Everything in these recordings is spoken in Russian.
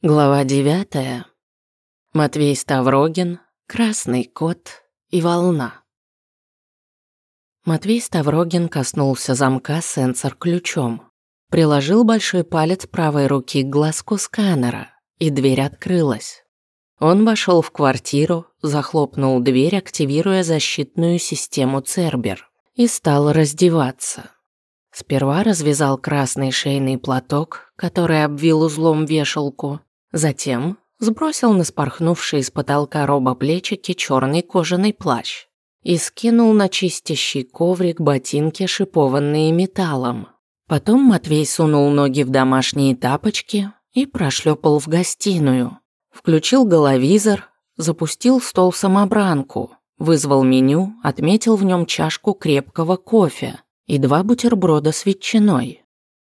Глава девятая. Матвей Ставрогин, Красный кот и волна. Матвей Ставрогин коснулся замка сенсор-ключом. Приложил большой палец правой руки к глазку сканера, и дверь открылась. Он вошел в квартиру, захлопнул дверь, активируя защитную систему Цербер, и стал раздеваться. Сперва развязал красный шейный платок, который обвил узлом вешалку, Затем сбросил на спорхнувшие с потолка роба плечики черный кожаный плащ и скинул на чистящий коврик ботинки, шипованные металлом. Потом Матвей сунул ноги в домашние тапочки и прошлепал в гостиную. Включил головизор, запустил стол-самобранку, вызвал меню, отметил в нем чашку крепкого кофе и два бутерброда с ветчиной.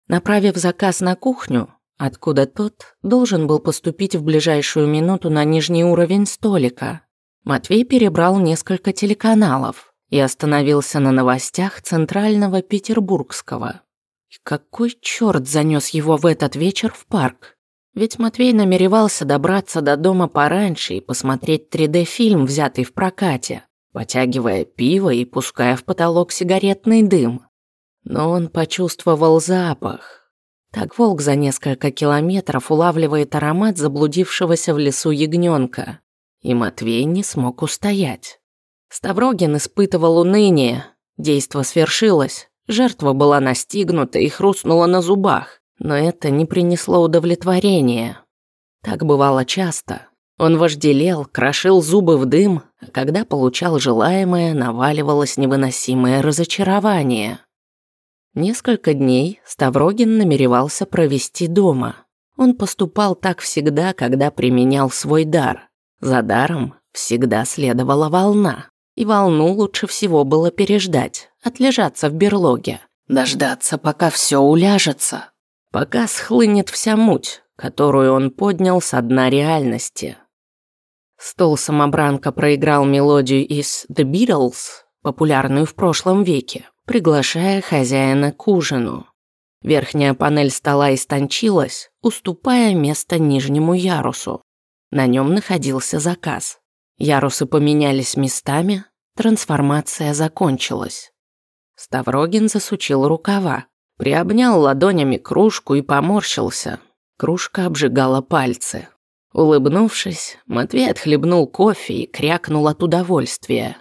Направив заказ на кухню, откуда тот должен был поступить в ближайшую минуту на нижний уровень столика. Матвей перебрал несколько телеканалов и остановился на новостях Центрального Петербургского. И какой черт занес его в этот вечер в парк? Ведь Матвей намеревался добраться до дома пораньше и посмотреть 3D-фильм, взятый в прокате, потягивая пиво и пуская в потолок сигаретный дым. Но он почувствовал запах, так волк за несколько километров улавливает аромат заблудившегося в лесу ягненка. И Матвей не смог устоять. Ставрогин испытывал уныние. Действо свершилось. Жертва была настигнута и хрустнула на зубах. Но это не принесло удовлетворения. Так бывало часто. Он вожделел, крошил зубы в дым, а когда получал желаемое, наваливалось невыносимое разочарование. Несколько дней Ставрогин намеревался провести дома. Он поступал так всегда, когда применял свой дар. За даром всегда следовала волна. И волну лучше всего было переждать, отлежаться в берлоге, дождаться, пока все уляжется, пока схлынет вся муть, которую он поднял со дна реальности. Стол-самобранка проиграл мелодию из «The Beatles», популярную в прошлом веке, приглашая хозяина к ужину. Верхняя панель стола истончилась, уступая место нижнему ярусу. На нем находился заказ. Ярусы поменялись местами, трансформация закончилась. Ставрогин засучил рукава, приобнял ладонями кружку и поморщился. Кружка обжигала пальцы. Улыбнувшись, Матвей отхлебнул кофе и крякнул от удовольствия.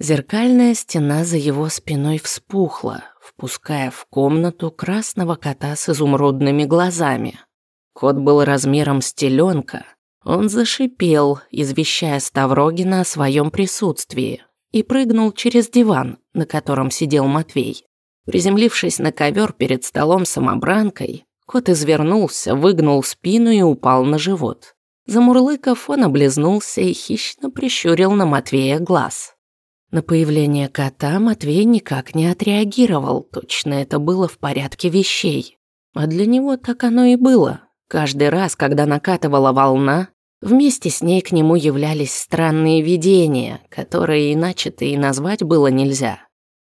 Зеркальная стена за его спиной вспухла, впуская в комнату красного кота с изумрудными глазами. Кот был размером с теленка. Он зашипел, извещая Ставрогина о своем присутствии, и прыгнул через диван, на котором сидел Матвей. Приземлившись на ковер перед столом самобранкой, кот извернулся, выгнул спину и упал на живот. Замурлыков, он облизнулся и хищно прищурил на Матвея глаз. На появление кота Матвей никак не отреагировал, точно это было в порядке вещей. А для него так оно и было. Каждый раз, когда накатывала волна, вместе с ней к нему являлись странные видения, которые иначе-то и назвать было нельзя.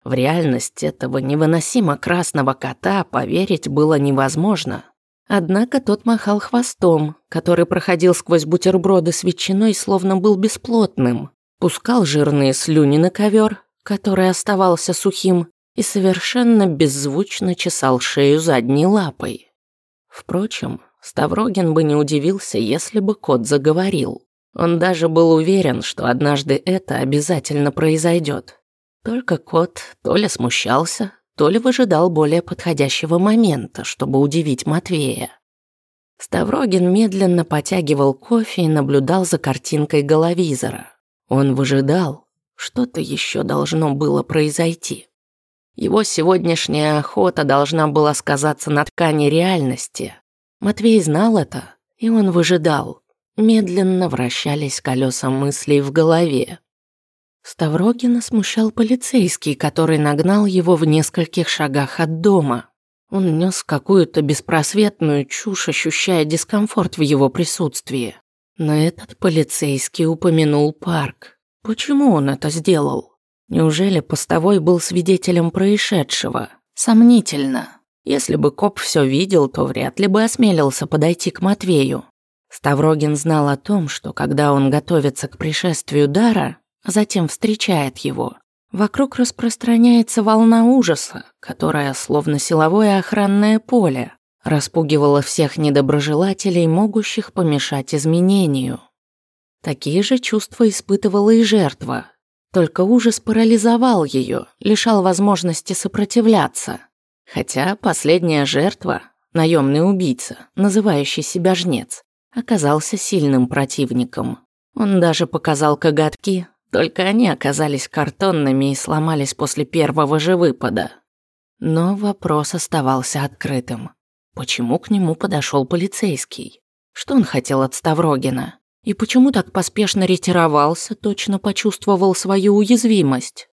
В реальность этого невыносимо красного кота поверить было невозможно. Однако тот махал хвостом, который проходил сквозь бутерброды с ветчиной, словно был бесплотным пускал жирные слюни на ковер, который оставался сухим, и совершенно беззвучно чесал шею задней лапой. Впрочем, Ставрогин бы не удивился, если бы кот заговорил. Он даже был уверен, что однажды это обязательно произойдет. Только кот то ли смущался, то ли выжидал более подходящего момента, чтобы удивить Матвея. Ставрогин медленно потягивал кофе и наблюдал за картинкой головизора. Он выжидал, что-то еще должно было произойти. Его сегодняшняя охота должна была сказаться на ткани реальности. Матвей знал это, и он выжидал. Медленно вращались колеса мыслей в голове. Ставрогина смущал полицейский, который нагнал его в нескольких шагах от дома. Он нес какую-то беспросветную чушь, ощущая дискомфорт в его присутствии. Но этот полицейский упомянул парк. Почему он это сделал? Неужели постовой был свидетелем происшедшего? Сомнительно. Если бы коп все видел, то вряд ли бы осмелился подойти к Матвею. Ставрогин знал о том, что когда он готовится к пришествию дара, а затем встречает его, вокруг распространяется волна ужаса, которая, словно силовое охранное поле, распугивала всех недоброжелателей, могущих помешать изменению. Такие же чувства испытывала и жертва, только ужас парализовал ее, лишал возможности сопротивляться. Хотя последняя жертва, наемный убийца, называющий себя жнец, оказался сильным противником. Он даже показал коготки, только они оказались картонными и сломались после первого же выпада. Но вопрос оставался открытым. Почему к нему подошел полицейский? Что он хотел от Ставрогина? И почему так поспешно ретировался, точно почувствовал свою уязвимость?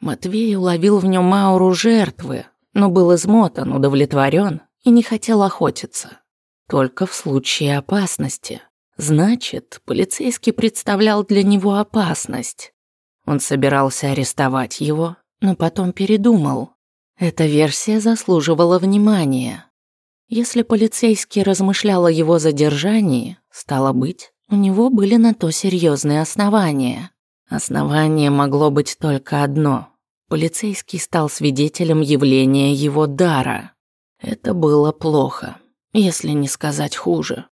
Матвей уловил в нем ауру жертвы, но был измотан, удовлетворен и не хотел охотиться. Только в случае опасности. Значит, полицейский представлял для него опасность. Он собирался арестовать его, но потом передумал. Эта версия заслуживала внимания. Если полицейский размышлял о его задержании, стало быть, у него были на то серьезные основания. Основание могло быть только одно. Полицейский стал свидетелем явления его дара. Это было плохо, если не сказать хуже.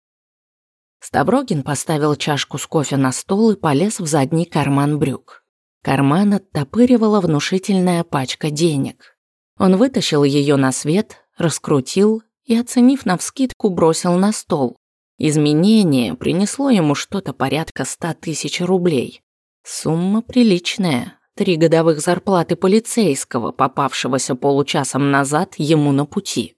Ставрогин поставил чашку с кофе на стол и полез в задний карман брюк. Карман оттопыривала внушительная пачка денег. Он вытащил ее на свет, раскрутил и, оценив навскидку, бросил на стол. Изменение принесло ему что-то порядка ста тысяч рублей. Сумма приличная, три годовых зарплаты полицейского, попавшегося получасом назад ему на пути.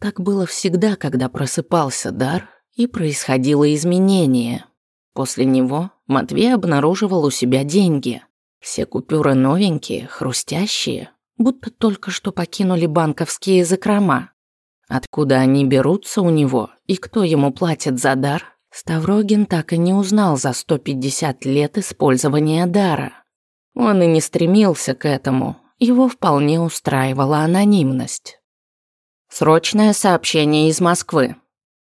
Так было всегда, когда просыпался дар и происходило изменение. После него Матвей обнаруживал у себя деньги. Все купюры новенькие, хрустящие, будто только что покинули банковские закрома. Откуда они берутся у него и кто ему платит за дар, Ставрогин так и не узнал за 150 лет использования дара. Он и не стремился к этому, его вполне устраивала анонимность. Срочное сообщение из Москвы.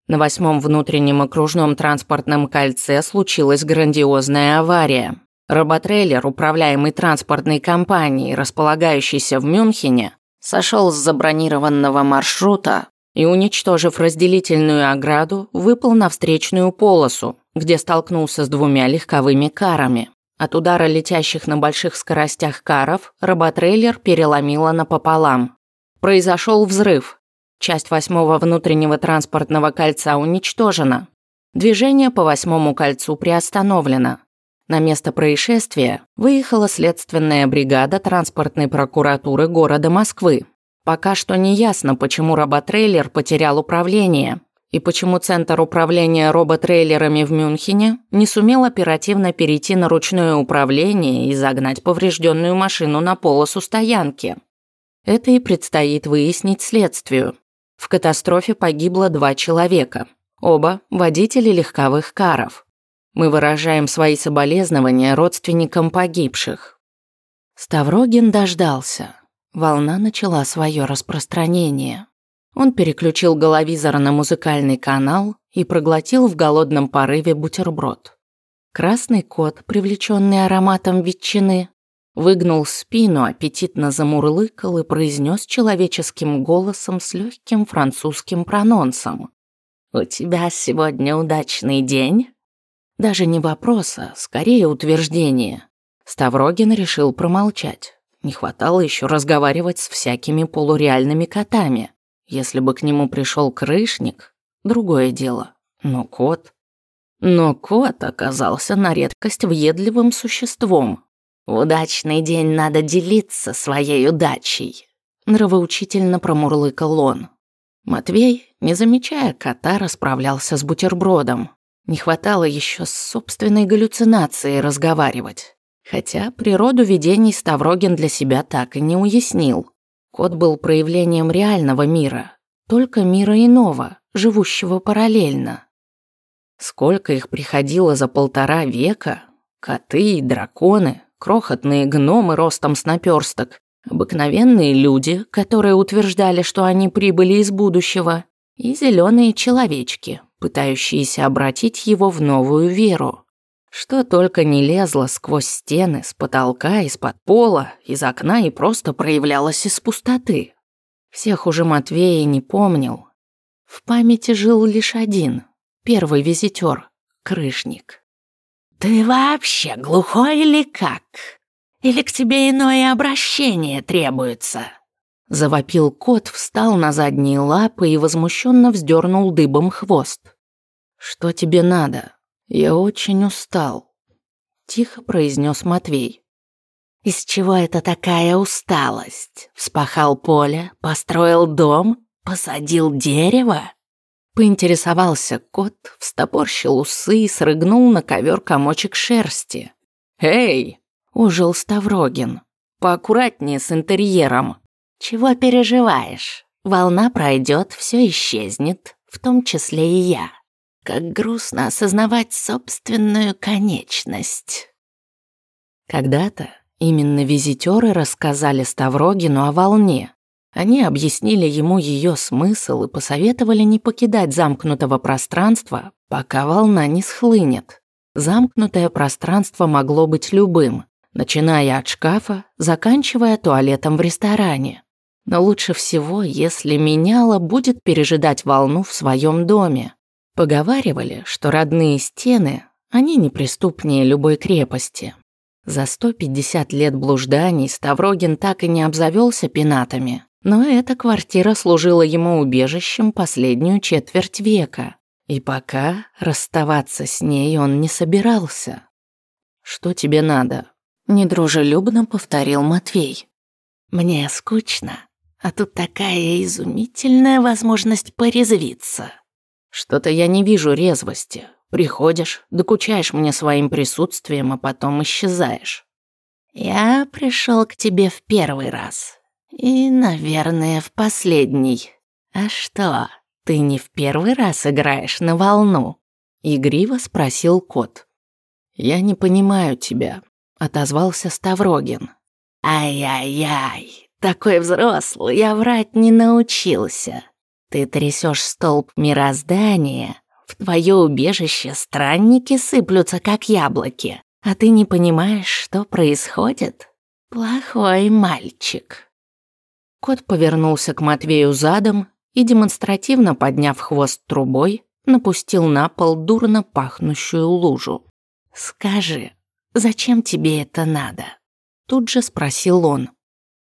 На восьмом внутреннем окружном транспортном кольце случилась грандиозная авария. Роботрейлер, управляемый транспортной компанией, располагающейся в Мюнхене, сошел с забронированного маршрута и, уничтожив разделительную ограду, выпал на встречную полосу, где столкнулся с двумя легковыми карами. От удара летящих на больших скоростях каров роботрейлер переломило напополам. Произошел взрыв. Часть восьмого внутреннего транспортного кольца уничтожена. Движение по восьмому кольцу приостановлено. На место происшествия выехала следственная бригада транспортной прокуратуры города Москвы, Пока что не ясно, почему роботрейлер потерял управление и почему Центр управления роботрейлерами в Мюнхене не сумел оперативно перейти на ручное управление и загнать поврежденную машину на полосу стоянки. Это и предстоит выяснить следствию. В катастрофе погибло два человека, оба водители легковых каров. Мы выражаем свои соболезнования родственникам погибших. Ставрогин дождался. Волна начала свое распространение. Он переключил головизор на музыкальный канал и проглотил в голодном порыве бутерброд. Красный кот, привлеченный ароматом ветчины, выгнул спину, аппетитно замурлыкал и произнес человеческим голосом с легким французским прононсом. «У тебя сегодня удачный день?» Даже не вопрос, а скорее утверждение. Ставрогин решил промолчать. Не хватало еще разговаривать с всякими полуреальными котами. Если бы к нему пришел крышник, другое дело. Но кот... Но кот оказался на редкость въедливым существом. Удачный день надо делиться своей удачей. Нравоучительно промурлыкал он. Матвей, не замечая кота, расправлялся с бутербродом. Не хватало еще с собственной галлюцинацией разговаривать. Хотя природу видений Ставрогин для себя так и не уяснил. Кот был проявлением реального мира, только мира иного, живущего параллельно. Сколько их приходило за полтора века? Коты и драконы, крохотные гномы ростом с наперсток Обыкновенные люди, которые утверждали, что они прибыли из будущего, и зеленые человечки, пытающиеся обратить его в новую веру. Что только не лезло сквозь стены, с потолка, из-под пола, из окна и просто проявлялось из пустоты. Всех уже Матвея не помнил. В памяти жил лишь один, первый визитер, крышник. «Ты вообще глухой или как? Или к тебе иное обращение требуется?» Завопил кот, встал на задние лапы и возмущенно вздернул дыбом хвост. «Что тебе надо? Я очень устал», – тихо произнес Матвей. «Из чего это такая усталость? Вспахал поле, построил дом, посадил дерево?» Поинтересовался кот, встопорщил усы и срыгнул на ковер комочек шерсти. «Эй!» – ужил Ставрогин. «Поаккуратнее с интерьером». «Чего переживаешь? Волна пройдет, все исчезнет, в том числе и я. Как грустно осознавать собственную конечность». Когда-то именно визитеры рассказали Ставрогину о волне, они объяснили ему ее смысл и посоветовали не покидать замкнутого пространства, пока волна не схлынет. Замкнутое пространство могло быть любым, начиная от шкафа, заканчивая туалетом в ресторане. Но лучше всего, если меняла будет пережидать волну в своем доме. Поговаривали, что родные стены, они неприступнее любой крепости. За 150 лет блужданий Ставрогин так и не обзавелся пенатами, но эта квартира служила ему убежищем последнюю четверть века, и пока расставаться с ней он не собирался. «Что тебе надо?» – недружелюбно повторил Матвей. «Мне скучно, а тут такая изумительная возможность порезвиться». «Что-то я не вижу резвости. Приходишь, докучаешь мне своим присутствием, а потом исчезаешь». «Я пришел к тебе в первый раз, и, наверное, в последний. А что, ты не в первый раз играешь на волну? Игриво спросил кот. Я не понимаю тебя, отозвался Ставрогин. Ай-яй-яй, такой взрослый, я врать не научился. Ты трясешь столб мироздания, в твое убежище странники сыплются, как яблоки, а ты не понимаешь, что происходит? Плохой мальчик. Кот повернулся к Матвею задом и, демонстративно подняв хвост трубой, напустил на пол дурно пахнущую лужу. «Скажи, зачем тебе это надо?» Тут же спросил он.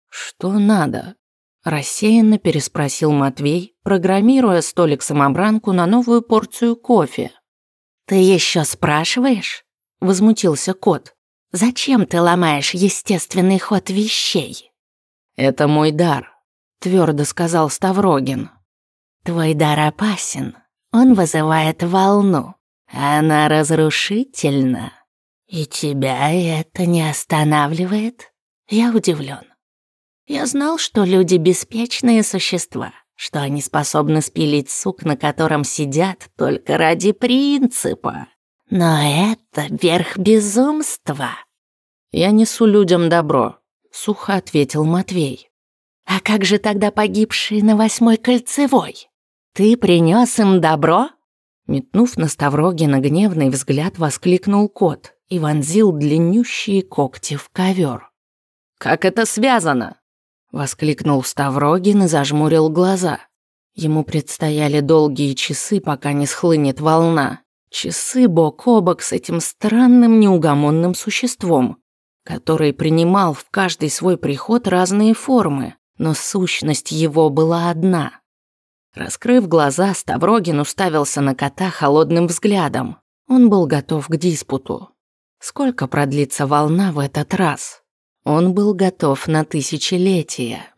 «Что надо?» Рассеянно переспросил Матвей, программируя столик-самобранку на новую порцию кофе. «Ты еще спрашиваешь?» Возмутился кот. «Зачем ты ломаешь естественный ход вещей?» «Это мой дар», — твердо сказал Ставрогин. «Твой дар опасен. Он вызывает волну. Она разрушительна. И тебя это не останавливает? Я удивлен. Я знал, что люди беспечные существа, что они способны спилить сук, на котором сидят только ради принципа. Но это верх безумства. Я несу людям добро, сухо ответил Матвей. А как же тогда погибшие на восьмой кольцевой? Ты принес им добро? Метнув на Ставрогина гневный взгляд, воскликнул кот и вонзил длиннющие когти в ковер. «Как это связано?» Воскликнул Ставрогин и зажмурил глаза. Ему предстояли долгие часы, пока не схлынет волна. Часы бок о бок с этим странным неугомонным существом, который принимал в каждый свой приход разные формы, но сущность его была одна. Раскрыв глаза, Ставрогин уставился на кота холодным взглядом. Он был готов к диспуту. Сколько продлится волна в этот раз? Он был готов на тысячелетия.